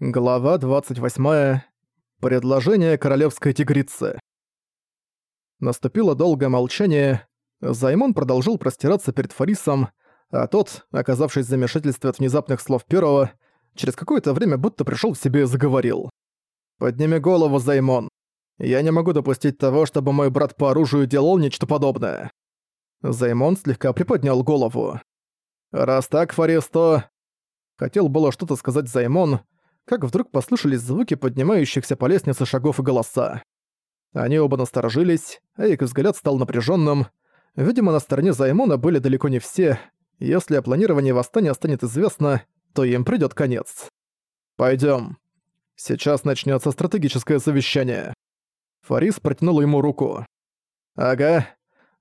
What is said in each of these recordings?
Глава 28. Предложение королевской тигрицы. Наступило долгое молчание. Займон продолжил простираться перед Фарисом, а тот, оказавшись в замешательстве от внезапных слов первого, через какое-то время будто пришел в себе и заговорил. «Подними голову, Займон. Я не могу допустить того, чтобы мой брат по оружию делал нечто подобное». Займон слегка приподнял голову. «Раз так, Фарис, то...» Хотел было что-то сказать Займон, как вдруг послышались звуки поднимающихся по лестнице шагов и голоса. Они оба насторожились, а их взгляд стал напряженным. Видимо, на стороне Займона были далеко не все. Если о планировании восстания станет известно, то им придёт конец. Пойдём. Сейчас начнётся стратегическое совещание. Фарис протянул ему руку. Ага.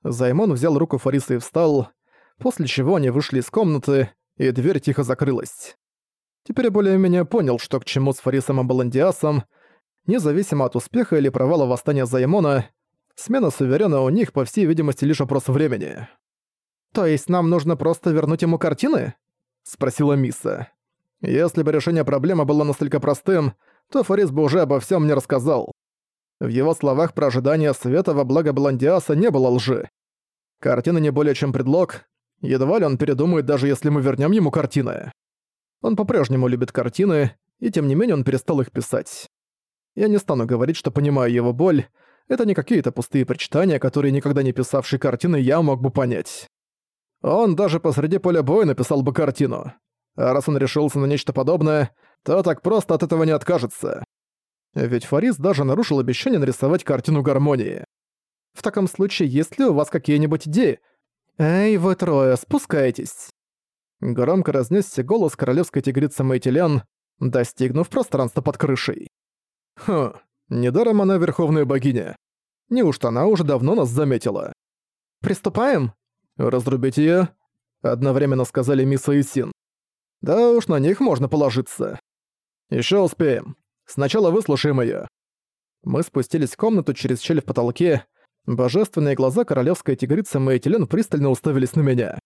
Займон взял руку Фариса и встал, после чего они вышли из комнаты, и дверь тихо закрылась. Теперь я более-менее понял, что к чему с Фарисом и Баландиасом. Независимо от успеха или провала восстания Займона, смена суверена у них, по всей видимости, лишь вопрос времени. «То есть нам нужно просто вернуть ему картины?» — спросила Миса. «Если бы решение проблемы было настолько простым, то Фарис бы уже обо всем мне рассказал. В его словах про ожидание света во благо Блондиаса не было лжи. Картины не более чем предлог, едва ли он передумает, даже если мы вернем ему картины. Он по-прежнему любит картины, и тем не менее он перестал их писать. Я не стану говорить, что понимаю его боль, это не какие-то пустые прочитания, которые никогда не писавший картины я мог бы понять. Он даже посреди поля боя написал бы картину. А раз он решился на нечто подобное, то так просто от этого не откажется. Ведь Фарис даже нарушил обещание нарисовать картину гармонии. В таком случае, есть ли у вас какие-нибудь идеи? Эй, вы трое, спускайтесь. Громко разнесся голос королевской тигрицы Мэйтилян, достигнув пространства под крышей. Хм, недаром она верховная богиня. Неужто она уже давно нас заметила? «Приступаем?» «Разрубить её?» Одновременно сказали Миса и Син. «Да уж, на них можно положиться. Ещё успеем. Сначала выслушаем её». Мы спустились в комнату через щель в потолке. Божественные глаза королевской тигрицы Мэйтилен пристально уставились на меня.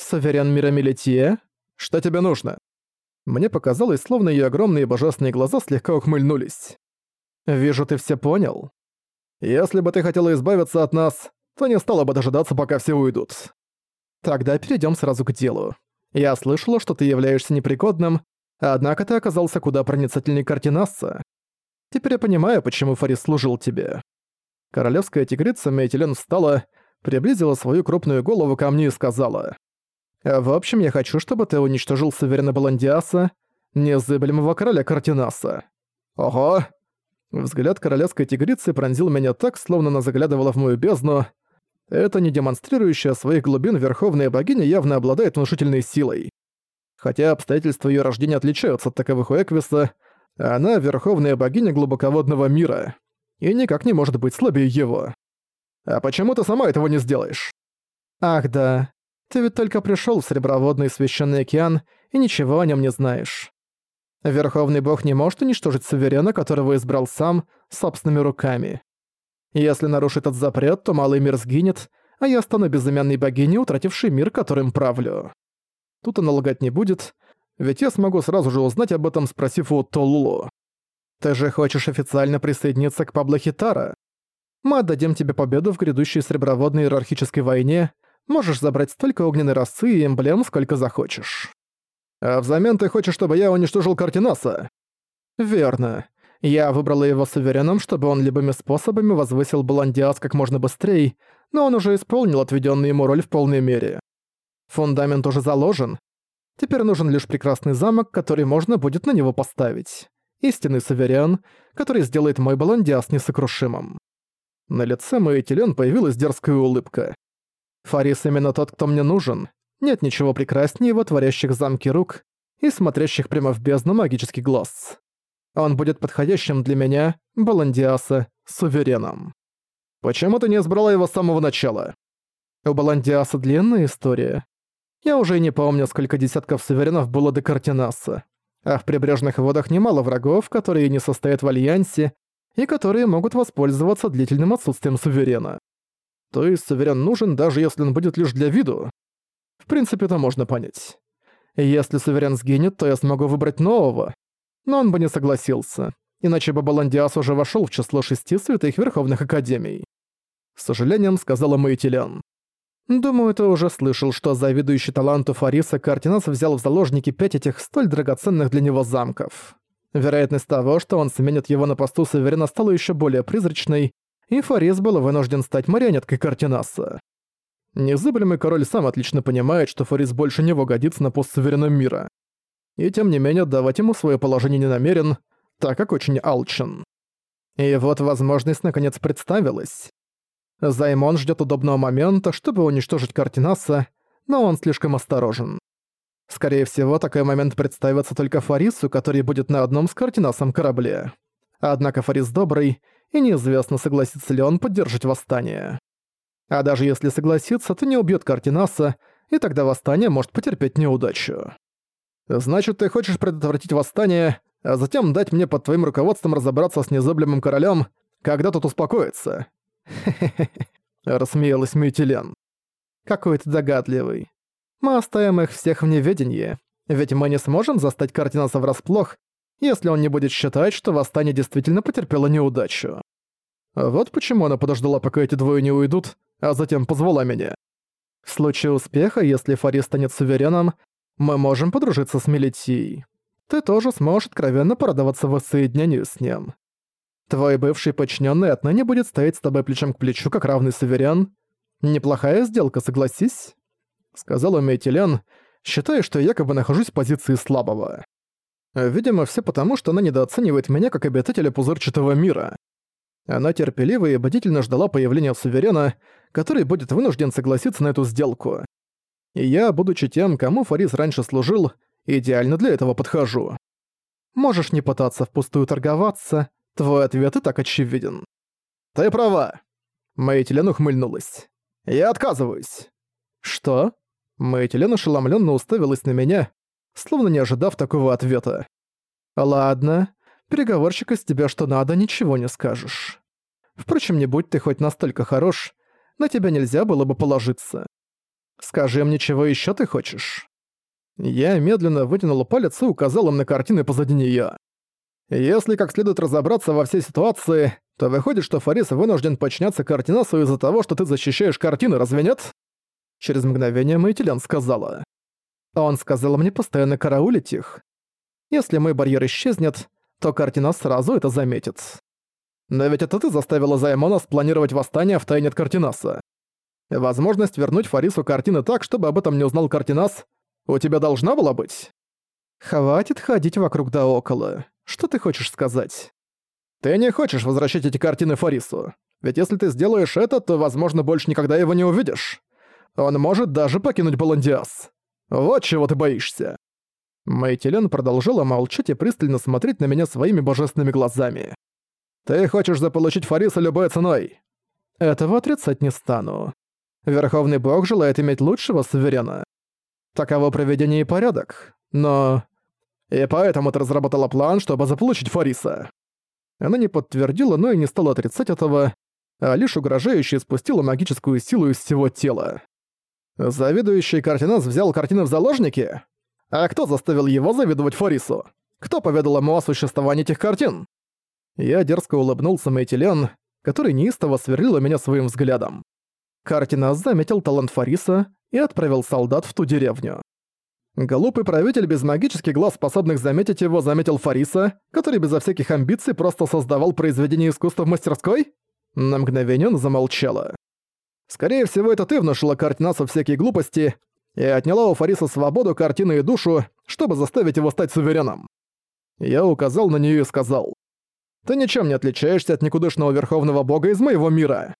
«Суверен Мирамилетие? Что тебе нужно?» Мне показалось, словно её огромные божественные глаза слегка ухмыльнулись. «Вижу, ты всё понял. Если бы ты хотела избавиться от нас, то не стала бы дожидаться, пока все уйдут. Тогда перейдём сразу к делу. Я слышала, что ты являешься непригодным, однако ты оказался куда проницательней Картинасса. Теперь я понимаю, почему Фарис служил тебе». Королевская тигрица Мейтилен встала, приблизила свою крупную голову ко мне и сказала. В общем, я хочу, чтобы ты уничтожил суверена Баландиаса, незыблемого короля Картинаса. Ого! Взгляд королевской тигрицы пронзил меня так, словно она заглядывала в мою бездну. Это не демонстрирующая своих глубин верховная богиня явно обладает внушительной силой. Хотя обстоятельства ее рождения отличаются от таковых у Эквиса, она верховная богиня глубоководного мира и никак не может быть слабее его. А почему ты сама этого не сделаешь? Ах да, ты ведь только пришёл в Среброводный Священный океан и ничего о нём не знаешь. Верховный Бог не может уничтожить суверена, которого избрал сам, собственными руками. Если нарушит этот запрет, то малый мир сгинет, а я стану безымянной богиней, утратившей мир, которым правлю. Тут она лгать не будет, ведь я смогу сразу же узнать об этом, спросив у Толлу. «Ты же хочешь официально присоединиться к Пабло Хитара? Мы отдадим тебе победу в грядущей среброводной иерархической войне, Можешь забрать столько огненной росы и эмблем, сколько захочешь. А взамен ты хочешь, чтобы я уничтожил Картинаса? Верно. Я выбрала его сувереном, чтобы он любыми способами возвысил Баландиас как можно быстрее, но он уже исполнил отведенную ему роль в полной мере. Фундамент уже заложен. Теперь нужен лишь прекрасный замок, который можно будет на него поставить. Истинный суверен, который сделает мой Баландиас несокрушимым. На лице моей Телен появилась дерзкая улыбка. Фарис именно тот, кто мне нужен. Нет ничего прекраснее его творящих замки рук и смотрящих прямо в бездну магический глаз. Он будет подходящим для меня, Баландиаса, сувереном. Почему ты не избрала его с самого начала? У Баландиаса длинная история. Я уже и не помню, сколько десятков суверенов было до Картинаса. А в прибрежных водах немало врагов, которые не состоят в альянсе и которые могут воспользоваться длительным отсутствием суверена. То есть суверен нужен, даже если он будет лишь для виду. В принципе, это можно понять. Если суверен сгинет, то я смогу выбрать нового. но он бы не согласился, иначе бы Баландиас уже вошел в число шести святых Верховных Академий. С сожалением сказала Маэтилян. Думаю, ты уже слышал, что завидующий таланту Фариса Картинас взял в заложники пять этих столь драгоценных для него замков. Вероятность того, что он сменит его на посту Суверена, стала еще более призрачной, и Фарис был вынужден стать марионеткой Картинаса. Незыблемый король сам отлично понимает, что Фарис больше не годится на пост Суверена мира. И тем не менее давать ему свое положение не намерен, так как очень алчен. И вот возможность наконец представилась. Займон ждет удобного момента, чтобы уничтожить Картинаса, но он слишком осторожен. Скорее всего, такой момент представится только Фарису, который будет на одном с Картинасом корабле. Однако Фарис добрый, и неизвестно, согласится ли он поддержать восстание. А даже если согласится, то не убьет Картинаса, и тогда восстание может потерпеть неудачу. Значит, ты хочешь предотвратить восстание, а затем дать мне под твоим руководством разобраться с незаблемым королем, когда тот успокоится. «Хе-хе-хе», — рассмеялась Мютилен. «Какой ты догадливый. Мы оставим их всех в неведении, ведь мы не сможем застать Картинаса врасплох, если он не будет считать, что восстание действительно потерпело неудачу. Вот почему она подождала, пока эти двое не уйдут, а затем позвала меня. В случае успеха, если Фари станет сувереном, мы можем подружиться с Мелитией. Ты тоже сможешь откровенно порадоваться воссоединению с ним. Твой бывший подчиненный отныне будет стоять с тобой плечом к плечу, как равный суверен. Неплохая сделка, согласись?» Сказала Мейтилен, считая, что я якобы нахожусь в позиции слабого. Видимо, все потому, что она недооценивает меня как обитателя пузырчатого мира. Она терпеливо и бдительно ждала появления суверена, который будет вынужден согласиться на эту сделку. И я, будучи тем, кому Фарис раньше служил, идеально для этого подхожу. Можешь не пытаться впустую торговаться, Твой ответ и так очевиден. Ты права. Мэйтилен ухмыльнулась. Я отказываюсь. Что? Мэйтилен ошеломленно уставилась на меня, словно не ожидав такого ответа. Ладно, переговорщик из тебя что надо, ничего не скажешь. Впрочем, не будь ты хоть настолько хорош, на тебя нельзя было бы положиться. Скажи мне, чего еще ты хочешь? Я медленно вытянул палец и указал им на картины позади нее. Если как следует разобраться во всей ситуации, то выходит, что Фарис вынужден подчиняться Картинасу из-за того, что ты защищаешь картины, разве нет? Через мгновение Мейтилян сказала. Он сказал мне постоянно караулить их. Если мой барьер исчезнет, то Картинас сразу это заметит. Но ведь это ты заставила Займона спланировать восстание в тайне от Картинаса. Возможность вернуть Фарису картины так, чтобы об этом не узнал Картинас, у тебя должна была быть? Хватит ходить вокруг да около. Что ты хочешь сказать? Ты не хочешь возвращать эти картины Фарису. Ведь если ты сделаешь это, то, возможно, больше никогда его не увидишь. Он может даже покинуть Баландиас. Вот чего ты боишься. Мэйтилен продолжила молчать и пристально смотреть на меня своими божественными глазами. «Ты хочешь заполучить Фариса любой ценой?» «Этого отрицать не стану. Верховный Бог желает иметь лучшего суверена. Таково проведение и порядок. Но и поэтому ты разработала план, чтобы заполучить Фариса». Она не подтвердила, но и не стала отрицать этого, а лишь угрожающе спустила магическую силу из всего тела. Завидующий Картинас взял картины в заложники? А кто заставил его завидовать Фарису? Кто поведал ему о существовании этих картин? Я дерзко улыбнулся Мэйтилен, который неистово сверлила меня своим взглядом. Картинас заметил талант Фариса и отправил солдат в ту деревню. Глупый правитель без магических глаз, способных заметить его, заметил Фариса, который безо всяких амбиций просто создавал произведение искусства в мастерской? На мгновение он замолчала. Скорее всего, это ты внушила Картинасу всякие глупости и отняла у Фариса свободу, картины и душу, чтобы заставить его стать сувереном. Я указал на нее и сказал. Ты ничем не отличаешься от никудышного верховного бога из моего мира.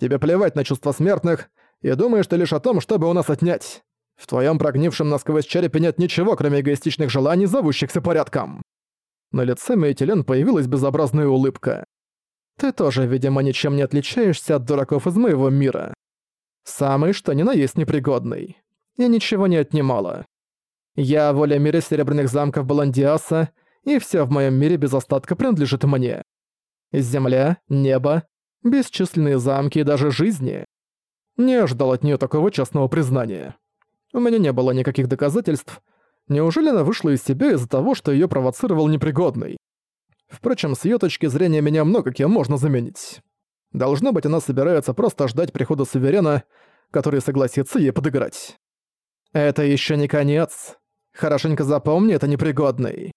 Тебе плевать на чувства смертных, и думаешь ты лишь о том, чтобы у нас отнять. В твоем прогнившем насквозь черепе нет ничего, кроме эгоистичных желаний, зовущихся порядком». На лице Мейтилен появилась безобразная улыбка. «Ты тоже, видимо, ничем не отличаешься от дураков из моего мира. Самый что ни на есть непригодный. Я ничего не отнимала. Я воля мира Серебряных замков Баландиаса, и все в моем мире без остатка принадлежит мне. Земля, небо, бесчисленные замки и даже жизни. Не ждал от нее такого честного признания. У меня не было никаких доказательств, Неужели она вышла из себя из-за того, что её провоцировал непригодный? Впрочем, с её точки зрения меня много кем можно заменить. Должно быть, она собирается просто ждать прихода суверена, который согласится ей подыграть. Это ещё не конец. Хорошенько запомни, это непригодный.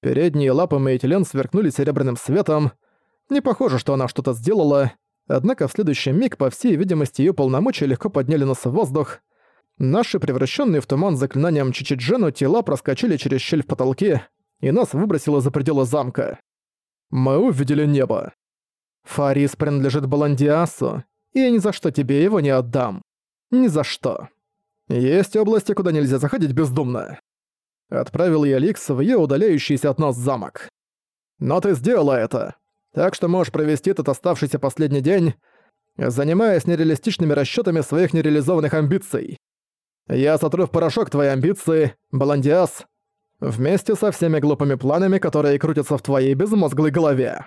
Передние лапы Мейтилен сверкнули серебряным светом. Не похоже, что она что-то сделала, однако в следующий миг, по всей видимости, её полномочия легко подняли нас в воздух, Наши превращенные в туман заклинанием Чичиджену тела проскочили через щель в потолке, и нас выбросило за пределы замка. Мы увидели небо. Фарис принадлежит Баландиасу, и я ни за что тебе его не отдам. Ни за что. Есть области, куда нельзя заходить бездумно. Отправил я Ликс в её удаляющийся от нас замок. Но ты сделала это. Так что можешь провести этот оставшийся последний день, занимаясь нереалистичными расчётами своих нереализованных амбиций. Я сотру в порошок твои амбиции, Баландиас, вместе со всеми глупыми планами, которые крутятся в твоей безмозглой голове.